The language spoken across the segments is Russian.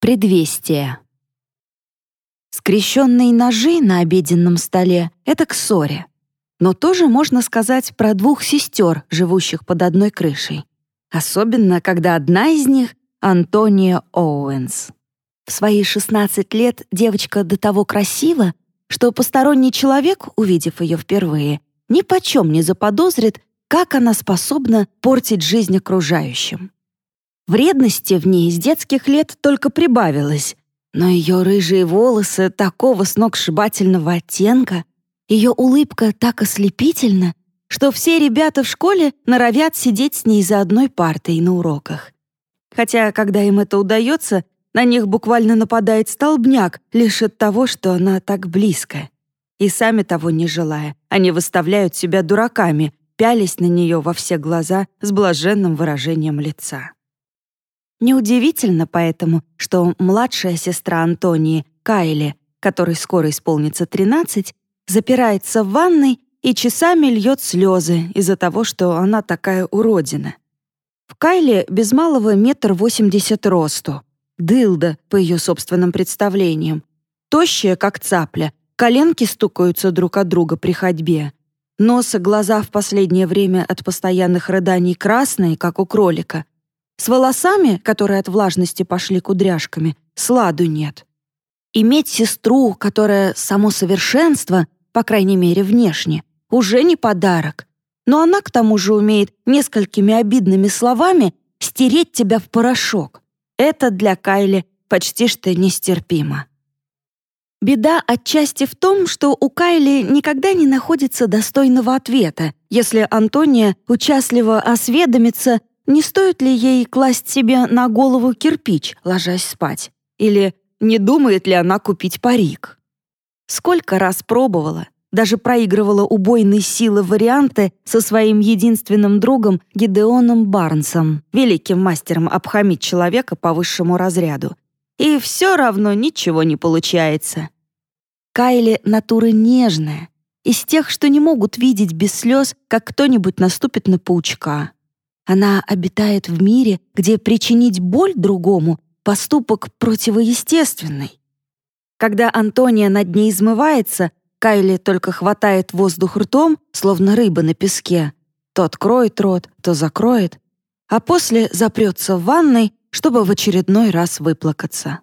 Предвестие. Скрещенные ножи на обеденном столе — это к ссоре. Но тоже можно сказать про двух сестер, живущих под одной крышей. Особенно, когда одна из них — Антония Оуэнс. В свои 16 лет девочка до того красива, что посторонний человек, увидев ее впервые, ни почем не заподозрит, как она способна портить жизнь окружающим. Вредности в ней с детских лет только прибавилось, но ее рыжие волосы такого сногсшибательного оттенка, ее улыбка так ослепительна, что все ребята в школе норовят сидеть с ней за одной партой на уроках. Хотя, когда им это удается, на них буквально нападает столбняк лишь от того, что она так близко. И сами того не желая, они выставляют себя дураками, пялись на нее во все глаза с блаженным выражением лица. Неудивительно поэтому, что младшая сестра Антонии, Кайли, которой скоро исполнится 13, запирается в ванной и часами льет слезы из-за того, что она такая уродина. В Кайле без малого метр восемьдесят росту. Дылда, по ее собственным представлениям. Тощая, как цапля, коленки стукаются друг от друга при ходьбе. Нос и глаза в последнее время от постоянных рыданий красные, как у кролика — с волосами, которые от влажности пошли кудряшками, сладу нет. Иметь сестру, которая само совершенство, по крайней мере, внешне, уже не подарок. Но она к тому же умеет несколькими обидными словами стереть тебя в порошок. Это для Кайли почти что нестерпимо. Беда отчасти в том, что у Кайли никогда не находится достойного ответа, если Антония участливо осведомится, не стоит ли ей класть себе на голову кирпич, ложась спать? Или не думает ли она купить парик? Сколько раз пробовала, даже проигрывала убойные силы варианты со своим единственным другом Гидеоном Барнсом, великим мастером обхамить человека по высшему разряду. И все равно ничего не получается. Кайли натура нежная, из тех, что не могут видеть без слез, как кто-нибудь наступит на паучка. Она обитает в мире, где причинить боль другому — поступок противоестественный. Когда Антония над ней измывается, Кайли только хватает воздух ртом, словно рыба на песке. То откроет рот, то закроет, а после запрется в ванной, чтобы в очередной раз выплакаться.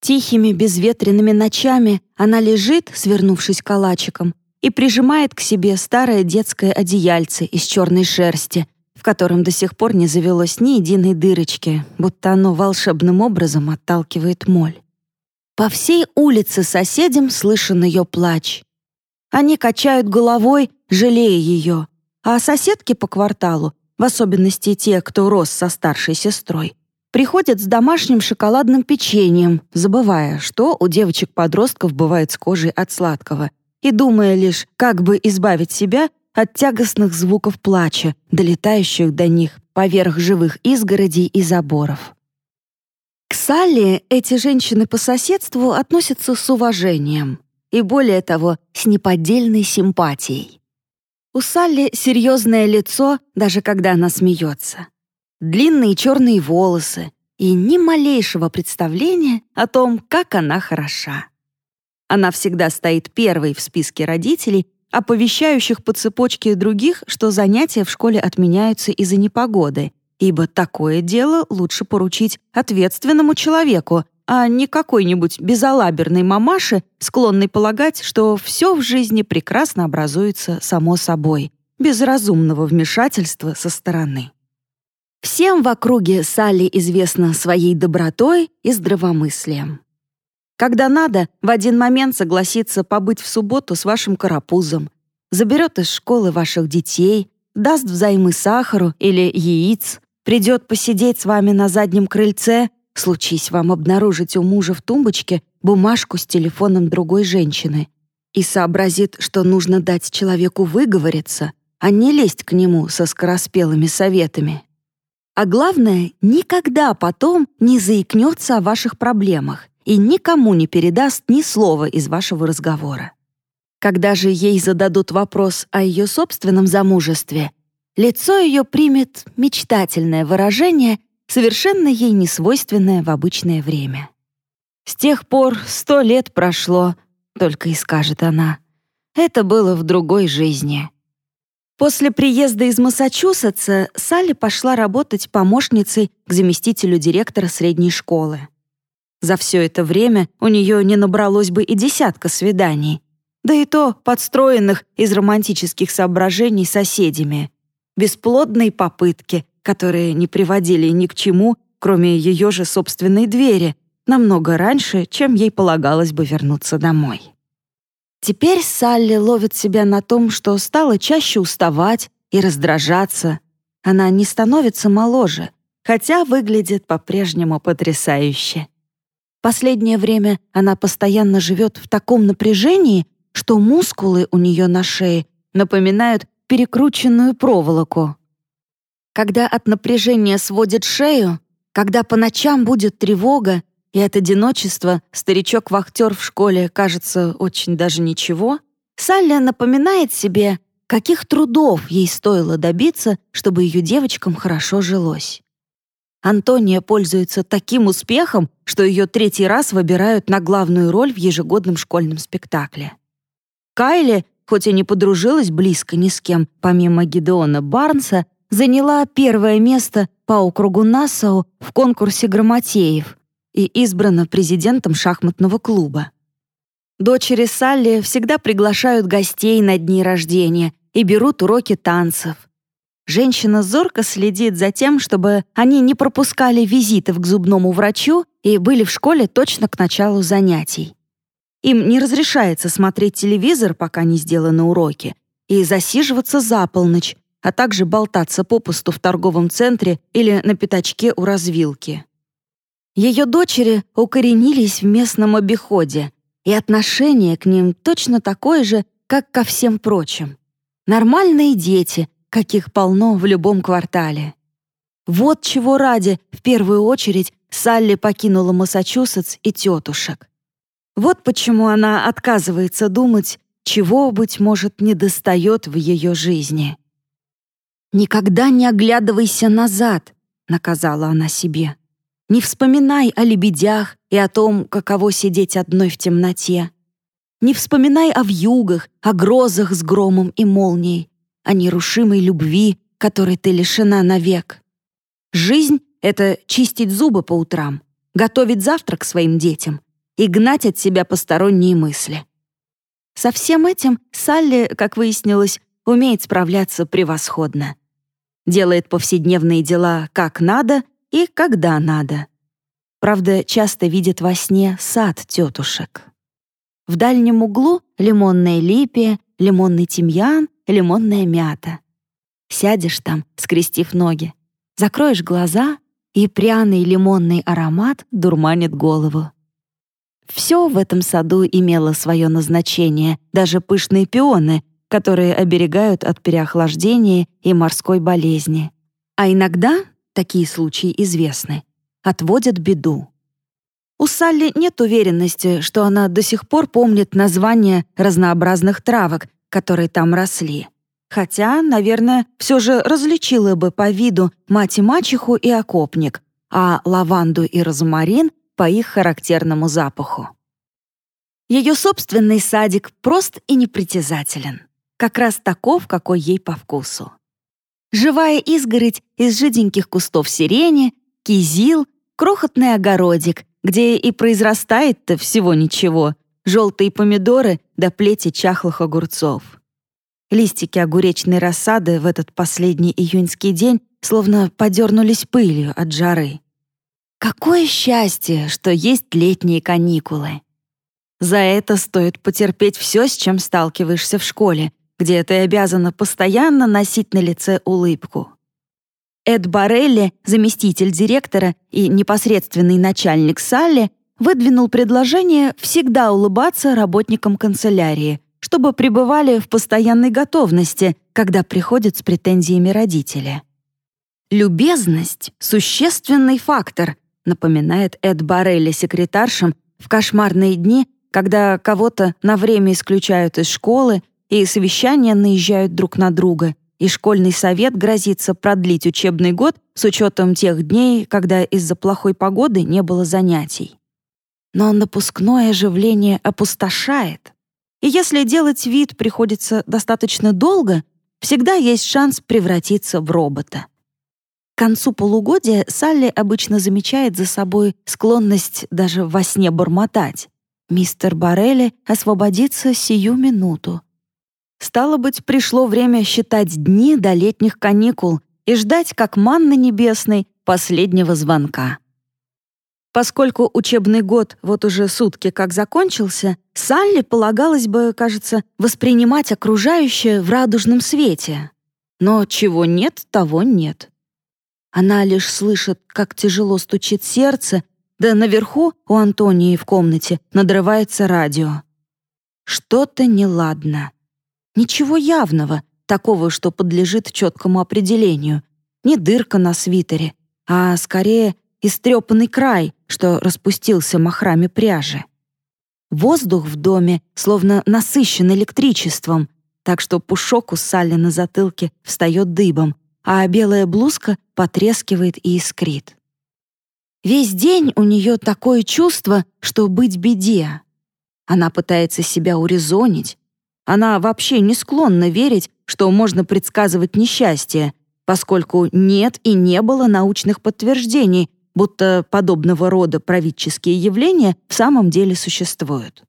Тихими безветренными ночами она лежит, свернувшись калачиком, и прижимает к себе старое детское одеяльце из черной шерсти, в котором до сих пор не завелось ни единой дырочки, будто оно волшебным образом отталкивает моль. По всей улице соседям слышен ее плач. Они качают головой, жалея ее, а соседки по кварталу, в особенности те, кто рос со старшей сестрой, приходят с домашним шоколадным печеньем, забывая, что у девочек-подростков бывает с кожей от сладкого, и думая лишь, как бы избавить себя от тягостных звуков плача, долетающих до них поверх живых изгородей и заборов. К Салли эти женщины по соседству относятся с уважением и, более того, с неподдельной симпатией. У Салли серьезное лицо, даже когда она смеется. Длинные черные волосы и ни малейшего представления о том, как она хороша. Она всегда стоит первой в списке родителей оповещающих по цепочке других, что занятия в школе отменяются из-за непогоды, ибо такое дело лучше поручить ответственному человеку, а не какой-нибудь безалаберной мамаше, склонной полагать, что все в жизни прекрасно образуется само собой, без разумного вмешательства со стороны. Всем в округе Салли известна своей добротой и здравомыслием. Когда надо, в один момент согласится побыть в субботу с вашим карапузом, заберет из школы ваших детей, даст взаймы сахару или яиц, придет посидеть с вами на заднем крыльце, случись вам обнаружить у мужа в тумбочке бумажку с телефоном другой женщины и сообразит, что нужно дать человеку выговориться, а не лезть к нему со скороспелыми советами. А главное, никогда потом не заикнется о ваших проблемах и никому не передаст ни слова из вашего разговора. Когда же ей зададут вопрос о ее собственном замужестве, лицо ее примет мечтательное выражение совершенно ей не свойственное в обычное время. С тех пор сто лет прошло, только и скажет она. Это было в другой жизни. После приезда из Массачусетса Салли пошла работать помощницей к заместителю директора средней школы. За все это время у нее не набралось бы и десятка свиданий, да и то подстроенных из романтических соображений соседями. Бесплодные попытки, которые не приводили ни к чему, кроме ее же собственной двери, намного раньше, чем ей полагалось бы вернуться домой. Теперь Салли ловит себя на том, что стала чаще уставать и раздражаться. Она не становится моложе, хотя выглядит по-прежнему потрясающе. Последнее время она постоянно живет в таком напряжении, что мускулы у нее на шее напоминают перекрученную проволоку. Когда от напряжения сводит шею, когда по ночам будет тревога, и от одиночества старичок-вахтер в школе кажется очень даже ничего, Салли напоминает себе, каких трудов ей стоило добиться, чтобы ее девочкам хорошо жилось. Антония пользуется таким успехом, что ее третий раз выбирают на главную роль в ежегодном школьном спектакле. Кайли, хоть и не подружилась близко ни с кем, помимо Гидеона Барнса, заняла первое место по округу Нассау в конкурсе грамотеев, и избрана президентом шахматного клуба. Дочери Салли всегда приглашают гостей на дни рождения и берут уроки танцев. Женщина зорко следит за тем, чтобы они не пропускали визитов к зубному врачу и были в школе точно к началу занятий. Им не разрешается смотреть телевизор, пока не сделаны уроки, и засиживаться за полночь, а также болтаться попусту в торговом центре или на пятачке у развилки. Ее дочери укоренились в местном обиходе, и отношение к ним точно такое же, как ко всем прочим. Нормальные дети, каких полно в любом квартале. Вот чего ради, в первую очередь, Салли покинула Массачусетс и тетушек. Вот почему она отказывается думать, чего, быть может, недостает в ее жизни. «Никогда не оглядывайся назад», — наказала она себе. Не вспоминай о лебедях и о том, каково сидеть одной в темноте. Не вспоминай о вьюгах, о грозах с громом и молнией, о нерушимой любви, которой ты лишена навек. Жизнь — это чистить зубы по утрам, готовить завтрак своим детям и гнать от себя посторонние мысли. Со всем этим Салли, как выяснилось, умеет справляться превосходно. Делает повседневные дела как надо — и когда надо. Правда, часто видит во сне сад тетушек. В дальнем углу лимонная липия, лимонный тимьян, лимонная мята. Сядешь там, скрестив ноги, закроешь глаза, и пряный лимонный аромат дурманит голову. Все в этом саду имело свое назначение, даже пышные пионы, которые оберегают от переохлаждения и морской болезни. А иногда такие случаи известны, отводят беду. У Салли нет уверенности, что она до сих пор помнит названия разнообразных травок, которые там росли. Хотя, наверное, все же различила бы по виду мать и мачеху и окопник, а лаванду и розмарин по их характерному запаху. Ее собственный садик прост и непритязателен. Как раз таков, какой ей по вкусу. Живая изгородь из жиденьких кустов сирени, кизил, крохотный огородик, где и произрастает-то всего ничего, желтые помидоры да плети чахлых огурцов. Листики огуречной рассады в этот последний июньский день словно подернулись пылью от жары. Какое счастье, что есть летние каникулы! За это стоит потерпеть все, с чем сталкиваешься в школе, где ты обязана постоянно носить на лице улыбку. Эд Барелли, заместитель директора и непосредственный начальник Салли, выдвинул предложение всегда улыбаться работникам канцелярии, чтобы пребывали в постоянной готовности, когда приходят с претензиями родители. «Любезность — существенный фактор», напоминает Эд Барелли секретаршам в кошмарные дни, когда кого-то на время исключают из школы и совещания наезжают друг на друга, и школьный совет грозится продлить учебный год с учетом тех дней, когда из-за плохой погоды не было занятий. Но напускное оживление опустошает. И если делать вид приходится достаточно долго, всегда есть шанс превратиться в робота. К концу полугодия Салли обычно замечает за собой склонность даже во сне бормотать. «Мистер Барелли освободится сию минуту». Стало быть, пришло время считать дни до летних каникул и ждать, как манны небесной, последнего звонка. Поскольку учебный год вот уже сутки как закончился, Салли полагалось бы, кажется, воспринимать окружающее в радужном свете. Но чего нет, того нет. Она лишь слышит, как тяжело стучит сердце, да наверху у Антонии в комнате надрывается радио. Что-то неладно. Ничего явного, такого, что подлежит четкому определению. Не дырка на свитере, а скорее истрепанный край, что распустился махрами пряжи. Воздух в доме словно насыщен электричеством, так что пушок у Салли на затылке встает дыбом, а белая блузка потрескивает и искрит. Весь день у нее такое чувство, что быть беде. Она пытается себя урезонить. Она вообще не склонна верить, что можно предсказывать несчастье, поскольку нет и не было научных подтверждений, будто подобного рода правительские явления в самом деле существуют.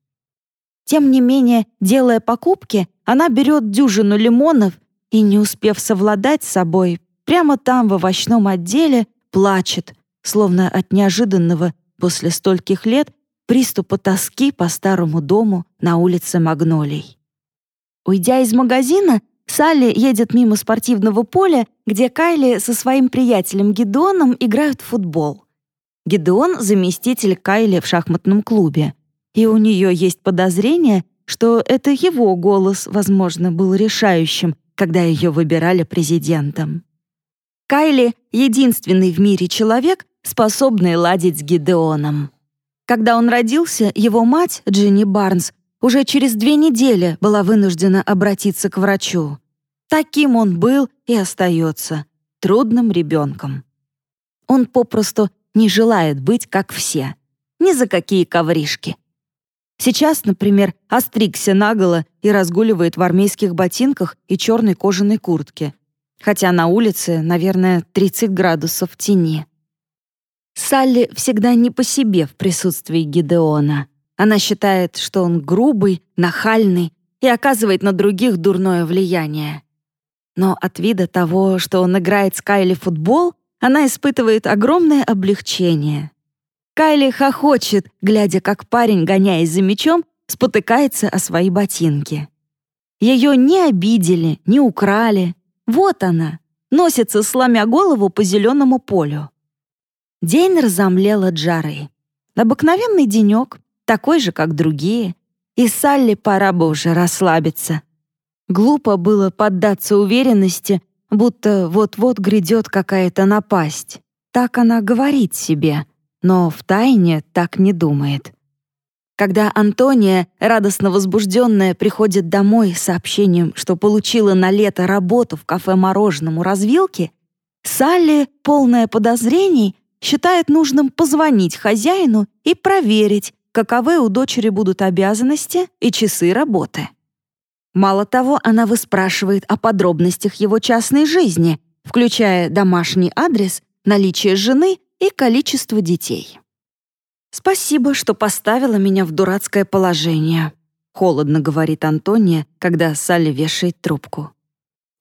Тем не менее, делая покупки, она берет дюжину лимонов и, не успев совладать с собой, прямо там, в овощном отделе, плачет, словно от неожиданного после стольких лет приступа тоски по старому дому на улице Магнолий. Уйдя из магазина, Салли едет мимо спортивного поля, где Кайли со своим приятелем Гидеоном играют в футбол. Гидеон — заместитель Кайли в шахматном клубе, и у нее есть подозрение, что это его голос, возможно, был решающим, когда ее выбирали президентом. Кайли — единственный в мире человек, способный ладить с Гидеоном. Когда он родился, его мать, Джинни Барнс, уже через две недели была вынуждена обратиться к врачу. Таким он был и остается трудным ребенком. Он попросту не желает быть как все. Ни за какие ковришки. Сейчас, например, остригся наголо и разгуливает в армейских ботинках и черной кожаной куртке. Хотя на улице, наверное, 30 градусов в тени. Салли всегда не по себе в присутствии Гидеона. Она считает, что он грубый, нахальный и оказывает на других дурное влияние. Но от вида того, что он играет с Кайли в футбол, она испытывает огромное облегчение. Кайли хохочет, глядя, как парень, гоняясь за мячом, спотыкается о свои ботинки. Ее не обидели, не украли. Вот она, носится, сломя голову по зеленому полю. День разомлел от жары. Обыкновенный денек, такой же, как другие, и Салли пора бы уже расслабиться. Глупо было поддаться уверенности, будто вот-вот грядет какая-то напасть. Так она говорит себе, но втайне так не думает. Когда Антония, радостно возбужденная, приходит домой с сообщением, что получила на лето работу в кафе-мороженому развилке, Салли, полная подозрений, считает нужным позвонить хозяину и проверить, каковы у дочери будут обязанности и часы работы. Мало того, она выспрашивает о подробностях его частной жизни, включая домашний адрес, наличие жены и количество детей. «Спасибо, что поставила меня в дурацкое положение», — холодно говорит Антония, когда Салли вешает трубку.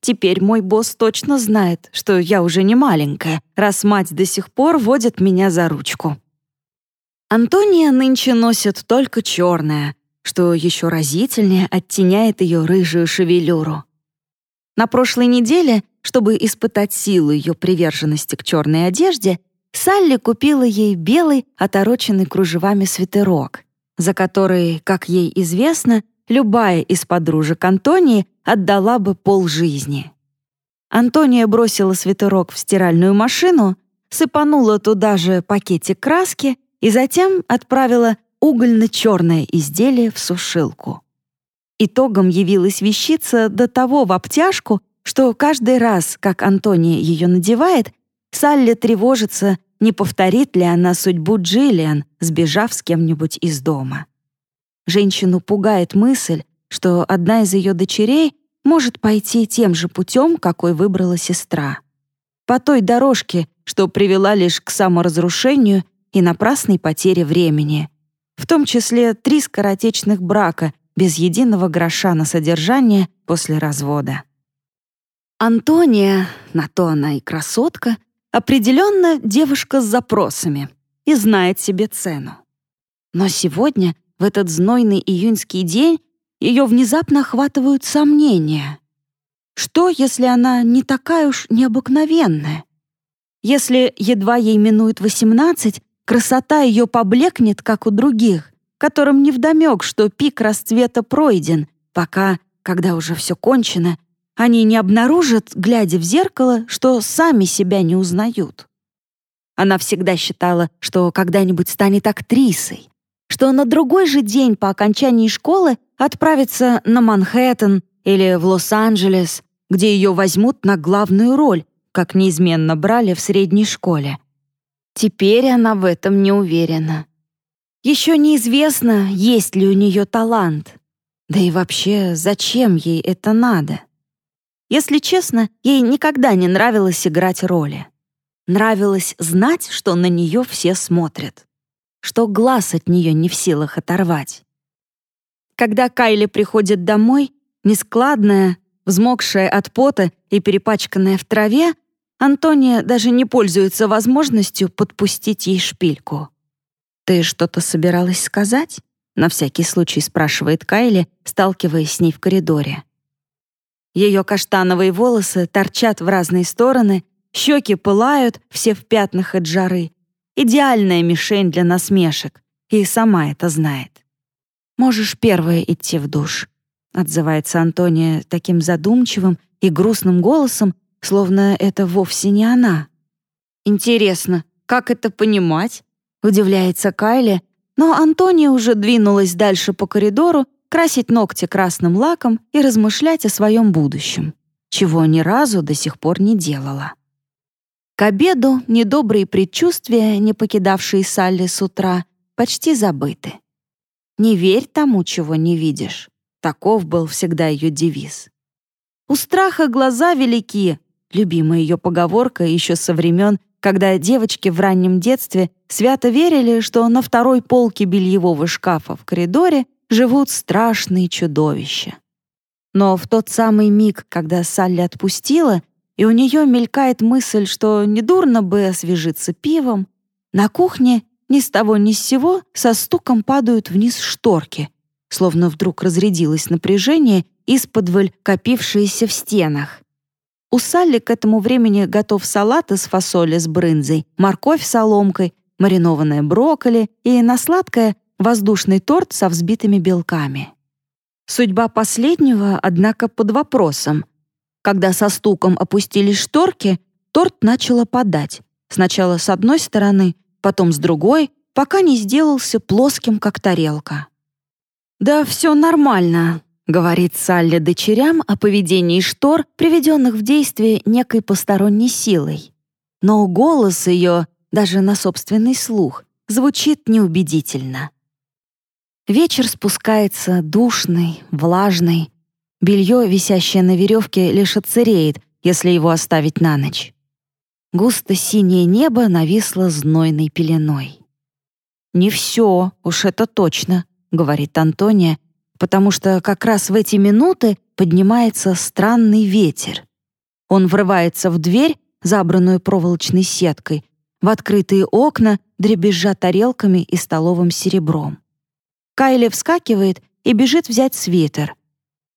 «Теперь мой босс точно знает, что я уже не маленькая, раз мать до сих пор водит меня за ручку». Антония нынче носит только черное, что еще разительнее оттеняет ее рыжую шевелюру. На прошлой неделе, чтобы испытать силу ее приверженности к черной одежде, Салли купила ей белый, отороченный кружевами свитерок, за который, как ей известно, любая из подружек Антонии отдала бы полжизни. Антония бросила свитерок в стиральную машину, сыпанула туда же пакетик краски и затем отправила угольно-черное изделие в сушилку. Итогом явилась вещица до того в обтяжку, что каждый раз, как Антония ее надевает, Салли тревожится, не повторит ли она судьбу Джиллиан, сбежав с кем-нибудь из дома. Женщину пугает мысль, что одна из ее дочерей может пойти тем же путем, какой выбрала сестра. По той дорожке, что привела лишь к саморазрушению и напрасной потере времени, в том числе три скоротечных брака без единого гроша на содержание после развода. Антония, на то она и красотка, определенно девушка с запросами и знает себе цену. Но сегодня, в этот знойный июньский день, ее внезапно охватывают сомнения. Что, если она не такая уж необыкновенная? Если едва ей минует восемнадцать, красота ее поблекнет, как у других, которым невдомек, что пик расцвета пройден, пока, когда уже все кончено, они не обнаружат, глядя в зеркало, что сами себя не узнают. Она всегда считала, что когда-нибудь станет актрисой, что на другой же день по окончании школы отправится на Манхэттен или в Лос-Анджелес, где ее возьмут на главную роль, как неизменно брали в средней школе. Теперь она в этом не уверена. Еще неизвестно, есть ли у нее талант. Да и вообще, зачем ей это надо? Если честно, ей никогда не нравилось играть роли. Нравилось знать, что на нее все смотрят, что глаз от нее не в силах оторвать. Когда Кайли приходит домой, нескладная, взмокшая от пота и перепачканная в траве, Антония даже не пользуется возможностью подпустить ей шпильку. «Ты что-то собиралась сказать?» — на всякий случай спрашивает Кайли, сталкиваясь с ней в коридоре. Ее каштановые волосы торчат в разные стороны, щеки пылают, все в пятнах от жары. Идеальная мишень для насмешек, и сама это знает. «Можешь первая идти в душ», — отзывается Антония таким задумчивым и грустным голосом, словно это вовсе не она. «Интересно, как это понимать?» — удивляется Кайли, но Антония уже двинулась дальше по коридору, красить ногти красным лаком и размышлять о своем будущем, чего ни разу до сих пор не делала. К обеду недобрые предчувствия, не покидавшие Салли с утра, почти забыты. «Не верь тому, чего не видишь». Таков был всегда ее девиз. «У страха глаза велики», любимая ее поговорка еще со времен, когда девочки в раннем детстве свято верили, что на второй полке бельевого шкафа в коридоре живут страшные чудовища. Но в тот самый миг, когда Салли отпустила, и у нее мелькает мысль, что недурно бы освежиться пивом, на кухне ни с того ни с сего со стуком падают вниз шторки, словно вдруг разрядилось напряжение из-под копившееся в стенах. У Салли к этому времени готов салат из фасоли с брынзой, морковь с соломкой, маринованное брокколи и на сладкое воздушный торт со взбитыми белками. Судьба последнего, однако, под вопросом. Когда со стуком опустились шторки, торт начал опадать. Сначала с одной стороны, потом с другой, пока не сделался плоским, как тарелка. «Да все нормально», — говорит Салли дочерям о поведении штор, приведенных в действие некой посторонней силой. Но голос ее, даже на собственный слух, звучит неубедительно. Вечер спускается душный, влажный. Белье, висящее на веревке, лишь отсыреет, если его оставить на ночь. Густо-синее небо нависло знойной пеленой. «Не все, уж это точно», — говорит Антония, потому что как раз в эти минуты поднимается странный ветер. Он врывается в дверь, забранную проволочной сеткой, в открытые окна, дребезжа тарелками и столовым серебром. Кайли вскакивает и бежит взять свитер.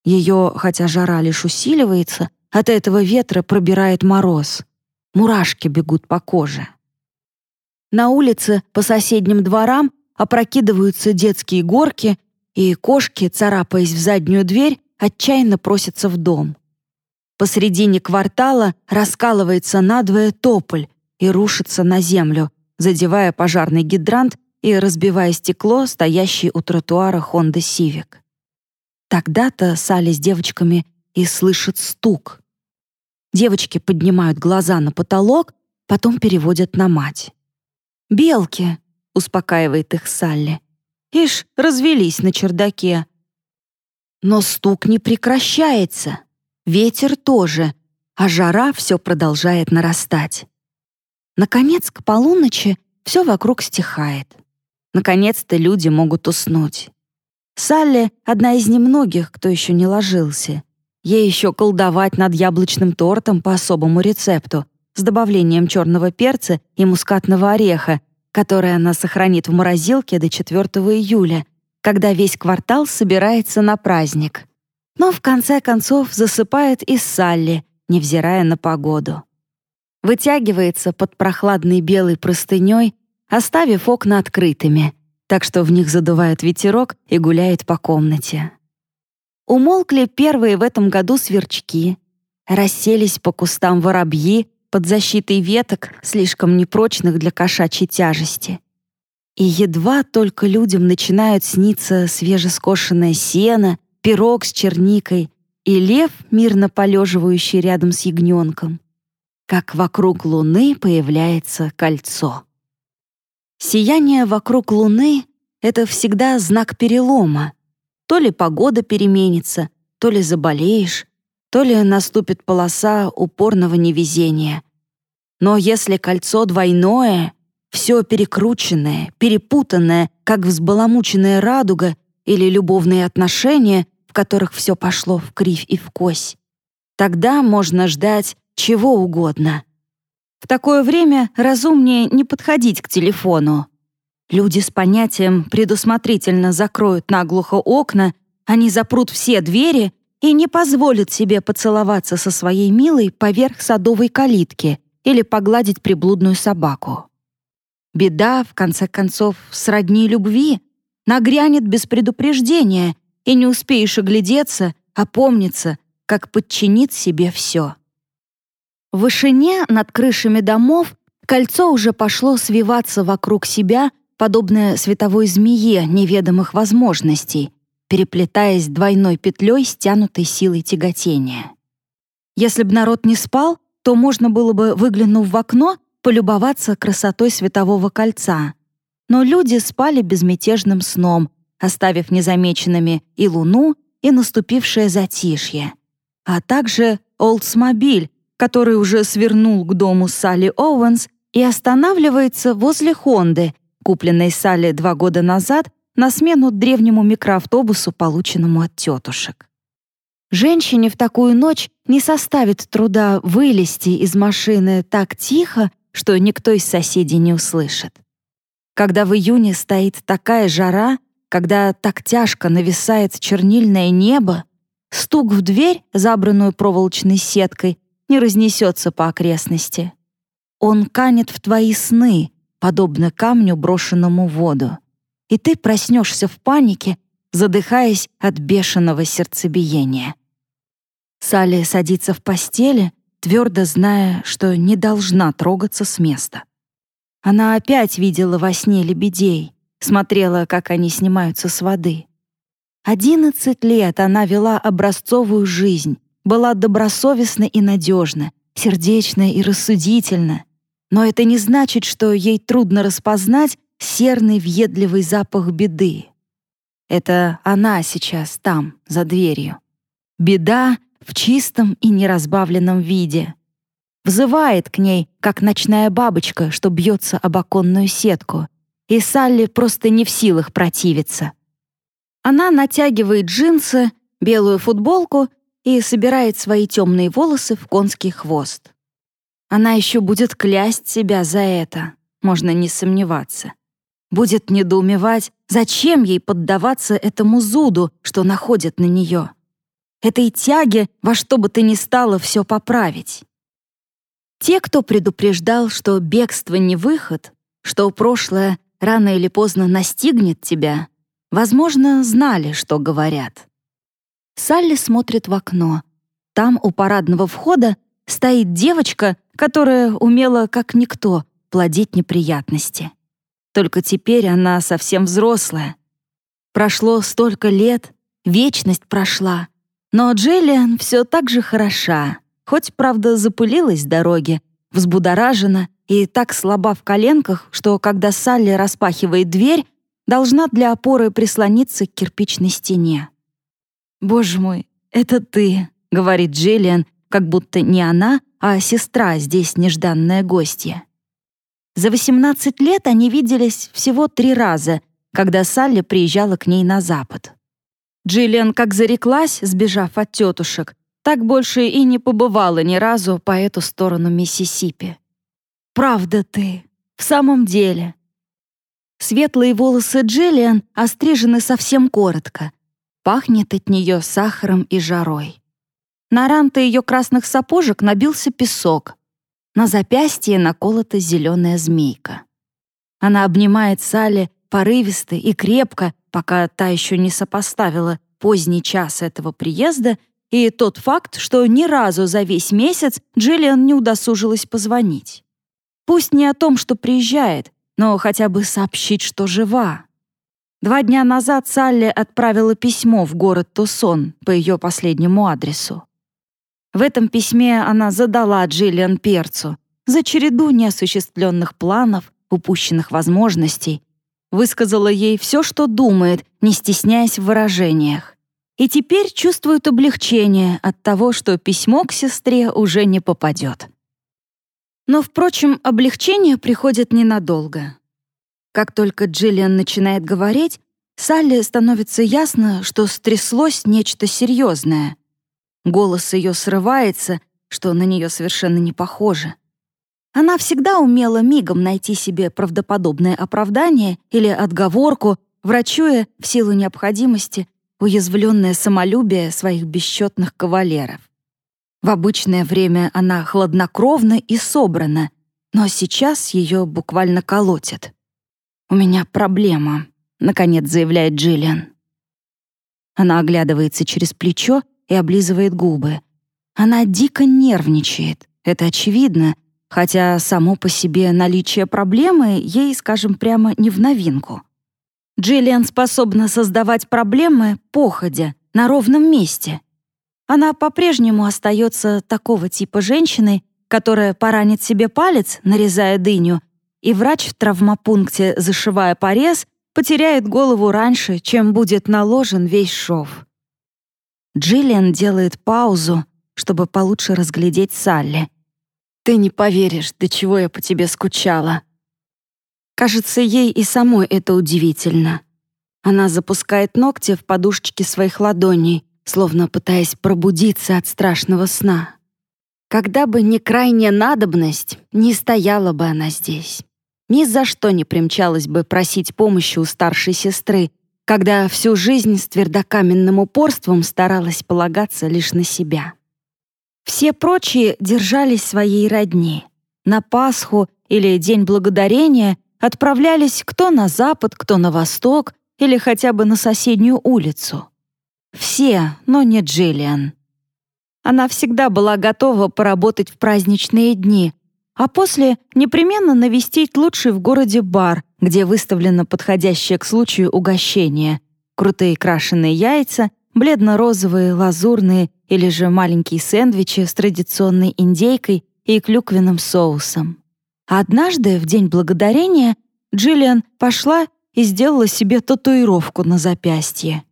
Ее, хотя жара лишь усиливается, от этого ветра пробирает мороз. Мурашки бегут по коже. На улице по соседним дворам опрокидываются детские горки, и кошки, царапаясь в заднюю дверь, отчаянно просятся в дом. Посредине квартала раскалывается надвое тополь и рушится на землю, задевая пожарный гидрант и разбивая стекло, стоящее у тротуара Honda Civic. Тогда-то Салли с девочками и слышит стук. Девочки поднимают глаза на потолок, потом переводят на мать. «Белки», — успокаивает их Салли. «Ишь, развелись на чердаке». Но стук не прекращается. Ветер тоже, а жара все продолжает нарастать. Наконец, к полуночи все вокруг стихает. Наконец-то люди могут уснуть. Салли — одна из немногих, кто еще не ложился. Ей еще колдовать над яблочным тортом по особому рецепту с добавлением черного перца и мускатного ореха, который она сохранит в морозилке до 4 июля, когда весь квартал собирается на праздник. Но в конце концов засыпает и Салли, невзирая на погоду. Вытягивается под прохладной белой простыней, оставив окна открытыми, так что в них задувает ветерок и гуляет по комнате. Умолкли первые в этом году сверчки, расселись по кустам воробьи под защитой веток, слишком непрочных для кошачьей тяжести. И едва только людям начинают сниться свежескошенное сено, пирог с черникой и лев, мирно полеживающий рядом с ягненком, как вокруг луны появляется кольцо. Сияние вокруг луны — это всегда знак перелома. То ли погода переменится, то ли заболеешь, то ли наступит полоса упорного невезения. Но если кольцо двойное, все перекрученное, перепутанное, как взбаламученная радуга или любовные отношения, в которых все пошло в кривь и в кось. Тогда можно ждать чего угодно. В такое время разумнее не подходить к телефону. Люди с понятием предусмотрительно закроют наглухо окна, они запрут все двери и не позволят себе поцеловаться со своей милой поверх садовой калитки или погладить приблудную собаку. Беда, в конце концов, сродни любви, нагрянет без предупреждения, и не успеешь оглядеться, опомниться, как подчинит себе все. В вышине над крышами домов кольцо уже пошло свиваться вокруг себя, подобное световой змее неведомых возможностей, переплетаясь двойной петлей, стянутой силой тяготения. Если бы народ не спал, то можно было бы, выглянув в окно, полюбоваться красотой светового кольца. Но люди спали безмятежным сном, оставив незамеченными и луну, и наступившее затишье, а также Олдсмобиль, который уже свернул к дому Салли Оуэнс и останавливается возле Хонды, купленной Салли два года назад на смену древнему микроавтобусу, полученному от тетушек. Женщине в такую ночь не составит труда вылезти из машины так тихо, что никто из соседей не услышит. Когда в июне стоит такая жара — когда так тяжко нависает чернильное небо, стук в дверь, забранную проволочной сеткой, не разнесется по окрестности. Он канет в твои сны, подобно камню, брошенному в воду. И ты проснешься в панике, задыхаясь от бешеного сердцебиения. Салли садится в постели, твердо зная, что не должна трогаться с места. Она опять видела во сне лебедей, смотрела, как они снимаются с воды. Одиннадцать лет она вела образцовую жизнь, была добросовестна и надежна, сердечна и рассудительна. Но это не значит, что ей трудно распознать серный въедливый запах беды. Это она сейчас там, за дверью. Беда в чистом и неразбавленном виде. Взывает к ней, как ночная бабочка, что бьется об оконную сетку, и Салли просто не в силах противиться. Она натягивает джинсы, белую футболку и собирает свои темные волосы в конский хвост. Она еще будет клясть себя за это, можно не сомневаться. Будет недоумевать, зачем ей поддаваться этому зуду, что находит на нее. Этой тяге во что бы то ни стало все поправить. Те, кто предупреждал, что бегство не выход, что прошлое рано или поздно настигнет тебя, возможно, знали, что говорят. Салли смотрит в окно. Там у парадного входа стоит девочка, которая умела, как никто, плодить неприятности. Только теперь она совсем взрослая. Прошло столько лет, вечность прошла, но Джиллиан все так же хороша, хоть, правда, запылилась с дороги, взбудоражена и так слаба в коленках, что, когда Салли распахивает дверь, должна для опоры прислониться к кирпичной стене. «Боже мой, это ты», — говорит Джиллиан, как будто не она, а сестра здесь нежданная гостья. За 18 лет они виделись всего три раза, когда Салли приезжала к ней на запад. Джиллиан как зареклась, сбежав от тетушек, так больше и не побывала ни разу по эту сторону Миссисипи. «Правда ты, в самом деле». Светлые волосы Джиллиан острижены совсем коротко. Пахнет от нее сахаром и жарой. На ранты ее красных сапожек набился песок. На запястье наколота зеленая змейка. Она обнимает Салли порывисто и крепко, пока та еще не сопоставила поздний час этого приезда и тот факт, что ни разу за весь месяц Джиллиан не удосужилась позвонить. Пусть не о том, что приезжает, но хотя бы сообщить, что жива. Два дня назад Салли отправила письмо в город Тусон по ее последнему адресу. В этом письме она задала Джиллиан перцу за череду неосуществленных планов, упущенных возможностей, высказала ей все, что думает, не стесняясь в выражениях. И теперь чувствует облегчение от того, что письмо к сестре уже не попадет. Но, впрочем, облегчение приходит ненадолго. Как только Джиллиан начинает говорить, Салли становится ясно, что стряслось нечто серьезное. Голос ее срывается, что на нее совершенно не похоже. Она всегда умела мигом найти себе правдоподобное оправдание или отговорку, врачуя в силу необходимости уязвленное самолюбие своих бесчетных кавалеров. В обычное время она хладнокровна и собрана, но сейчас ее буквально колотит. «У меня проблема», — наконец заявляет Джиллиан. Она оглядывается через плечо и облизывает губы. Она дико нервничает, это очевидно, хотя само по себе наличие проблемы ей, скажем прямо, не в новинку. Джиллиан способна создавать проблемы походя, на ровном месте. Она по-прежнему остается такого типа женщиной, которая поранит себе палец, нарезая дыню, и врач в травмопункте, зашивая порез, потеряет голову раньше, чем будет наложен весь шов. Джиллиан делает паузу, чтобы получше разглядеть Салли. «Ты не поверишь, до чего я по тебе скучала». Кажется, ей и самой это удивительно. Она запускает ногти в подушечки своих ладоней, словно пытаясь пробудиться от страшного сна. Когда бы не крайняя надобность, не стояла бы она здесь. Ни за что не примчалась бы просить помощи у старшей сестры, когда всю жизнь с твердокаменным упорством старалась полагаться лишь на себя. Все прочие держались своей родни. На Пасху или День Благодарения отправлялись кто на запад, кто на восток или хотя бы на соседнюю улицу. Все, но не Джиллиан. Она всегда была готова поработать в праздничные дни, а после непременно навестить лучший в городе бар, где выставлено подходящее к случаю угощение. Крутые крашеные яйца, бледно-розовые, лазурные или же маленькие сэндвичи с традиционной индейкой и клюквенным соусом. Однажды, в День Благодарения, Джиллиан пошла и сделала себе татуировку на запястье.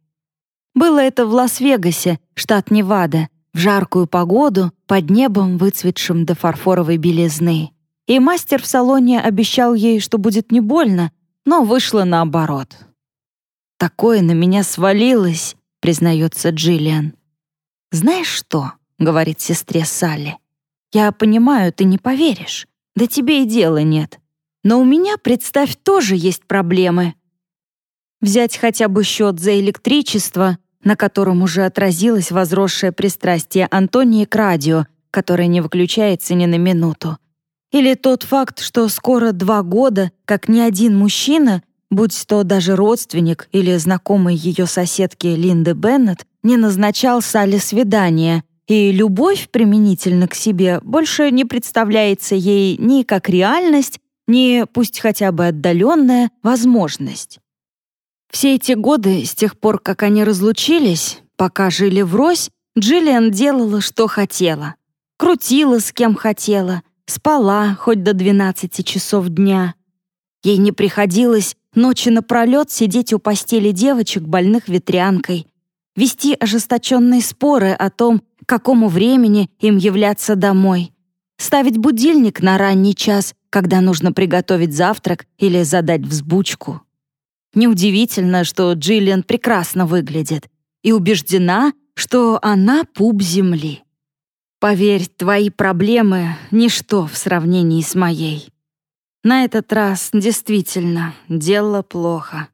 Было это в Лас-Вегасе, штат Невада, в жаркую погоду, под небом, выцветшим до фарфоровой белизны. И мастер в салоне обещал ей, что будет не больно, но вышло наоборот. «Такое на меня свалилось», — признается Джиллиан. «Знаешь что?» — говорит сестре Салли. «Я понимаю, ты не поверишь. Да тебе и дела нет. Но у меня, представь, тоже есть проблемы. Взять хотя бы счет за электричество, на котором уже отразилось возросшее пристрастие Антонии к радио, которое не выключается ни на минуту. Или тот факт, что скоро два года, как ни один мужчина, будь то даже родственник или знакомый ее соседки Линды Беннет, не назначал Салли свидания, и любовь применительно к себе больше не представляется ей ни как реальность, ни, пусть хотя бы отдаленная, возможность. Все эти годы, с тех пор, как они разлучились, пока жили врозь, Джиллиан делала, что хотела. крутила с кем хотела, спала хоть до 12 часов дня. Ей не приходилось ночи напролет сидеть у постели девочек, больных ветрянкой, вести ожесточенные споры о том, к какому времени им являться домой, ставить будильник на ранний час, когда нужно приготовить завтрак или задать взбучку. Неудивительно, что Джиллиан прекрасно выглядит и убеждена, что она пуп земли. Поверь, твои проблемы — ничто в сравнении с моей. На этот раз действительно дело плохо.